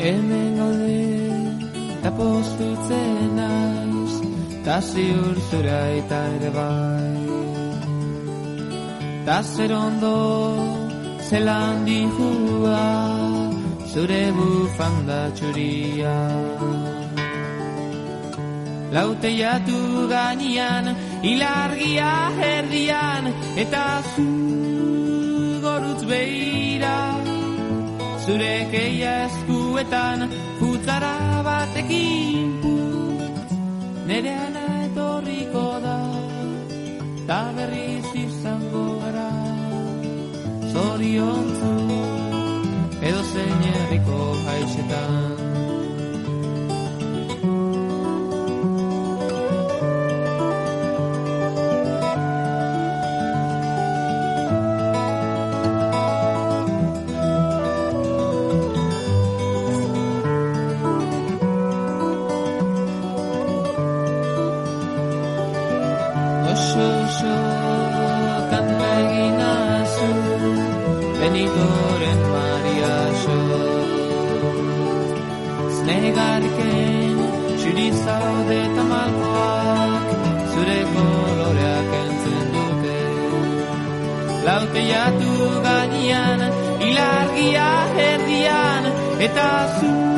Hemen gaude, eta postutzen naiz, ta ziur zura eta ere bai. Ta zer ondo, zelan dihua, zure bufanda txuria. Laute jatu gainian, ilargia herdian, eta zu gorutz behira. Zure keia eskuetan, putzara batekin nere ana etorriko da, ta berriz izango gara. Zoriontzu, edo zein herriko haixetan. Benitoren Maria so Znegarken txuri zaude eta malkoak Zure koloreak entzun dute Laute gainean Ilargia herdian Eta zu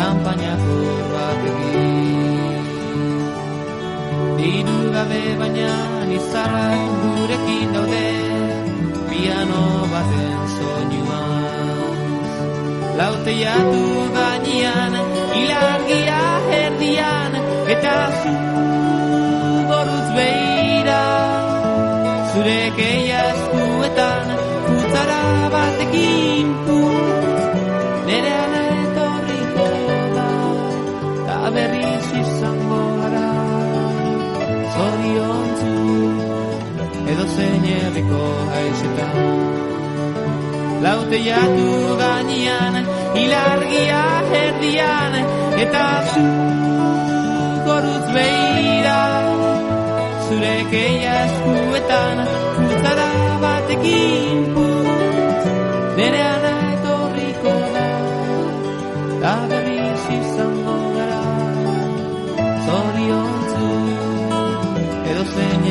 Txampainako bat egin gabe baina izarrak gurekin daude Piano baten soinuan. Laute jatu gainean Ilargia herdian Eta zu gorutz behira Zure keia eskuetan Putzara batekin Zoriontzu Edo zein herriko haixetan Laute jatu gainean Ilargia herdian Eta zu gorutz behira. Zure keia eskuetan Putzara batekin putz Nere quedo señal.